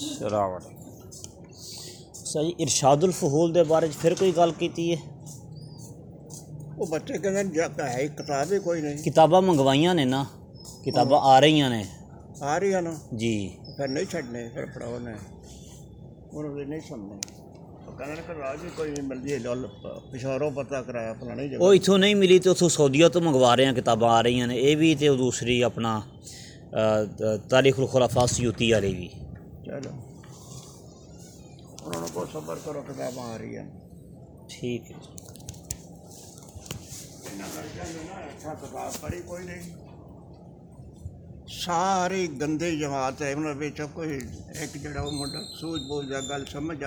السلام علیکم۔ صحیح ارشاد الفحول دے بارے پھر کوئی گل کیتی ہے؟ وہ بچے کہ ہے کتاب کوئی نہیں۔ کتاباں منگوائیاں نے نا کتاباں آ رہی ہیں نے۔ آ رہی ہیں نا؟ جی۔ پھر نہیں چھڑنے پھر پڑھاؤ نے۔ انہوں نے نہیں سمجھنے وہ اتوں نہیں ملی تو اتوں سعودیا تو منگوا رہے ہیں کتاباں آ رہی ہیں یہ بھی تو دوسری اپنا تاریخ الخلافہ سیوتی والی بھی۔ ਤੋਂ ਮੰਗਵਾ ਰਹੇ ਆ ਕਿਤਾਬਾਂ ਆ ਰਹੀਆਂ ਨੇ ਇਹ ਵੀ ਤੇ ਉਹ ਦੂਸਰੀ ਆਪਣਾ ਅ, ਤਾਰੀਖ ਉਲਖੁਲਾਫਾ ਸਿਯੂਤੀ ਵਾਲੀ ਵੀ ਚਲੋ ਉਹਨਾਂ ਨੂੰ ਕੋ ਸਬਰ ਕਰੋ ਕਿਤਾਬਾਂ ਆ ਰਹੀਆਂ ਠੀਕ ਹੈ ਅੱਛਾ ਕਿਤਾਬ ਪੜ੍ਹੀ ਕੋਈ ਨਹੀਂ ਸਾਰੀ ਗੰਦੇ ਜਮਾਤ ਹੈ ਉਹਨਾਂ ਵਿੱਚ ਕੋਈ ਇੱਕ ਜਿਹੜਾ ਉਹ ਮੁੰਡਾ ਸੂਝ ਬੂਝ ਦਾ ਗੱਲ ਸਮਝ